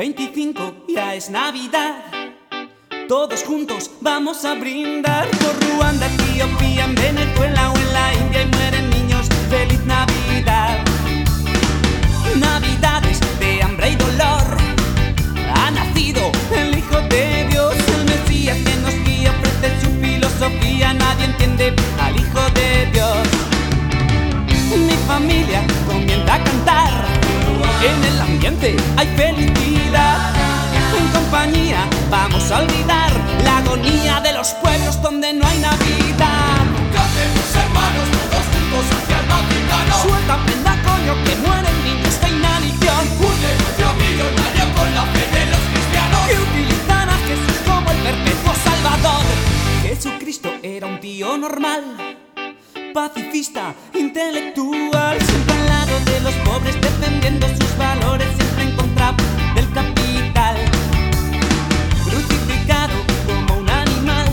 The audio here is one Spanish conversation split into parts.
es Navidad. Todos juntos vamos a brindar por Ruanda, Etiopía, en Venezuela o en la India y mueren niños. ¡Feliz Navidad! Navidades de hambre y dolor. Ha nacido el Hijo de Dios, el Mesías que nos guía, ofrece su filosofía. Nadie entiende hay felicidad. En compañía vamos a olvidar la agonía de los pueblos donde no hay Navidad. Cantemos hermanos todos juntos hacia el Vaticano Suelta prenda coño que mueren niños de inanición. Un negocio millonario con la fe de los cristianos Que utilizan a Jesús como el perpetuo salvador. Jesucristo era un tío normal, pacifista, intelectual, siempre de los pobres, defendiendo sus valores, siempre en contra del capital. Crucificado como un animal,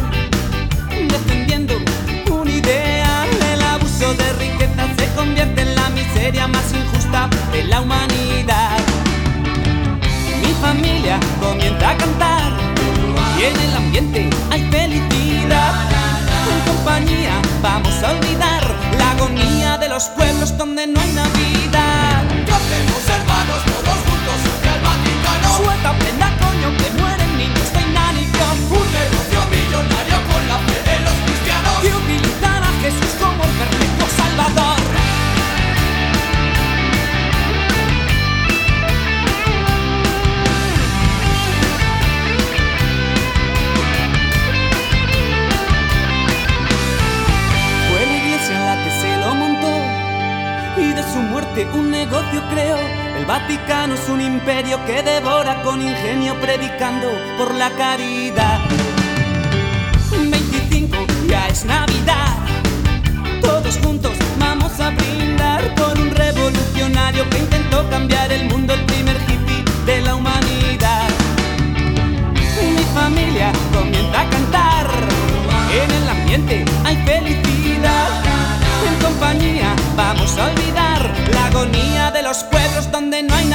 defendiendo un ideal. El abuso de riqueza se convierte en la miseria más injusta de la humanidad. Mi familia comienza a cantar y en el ambiente hay felicidad. su muerte un negocio creó. El Vaticano es un imperio que devora con ingenio predicando por la caridad. 25 ya es Navidad. Todos juntos vamos a brindar. los pueblos donde no hay nada.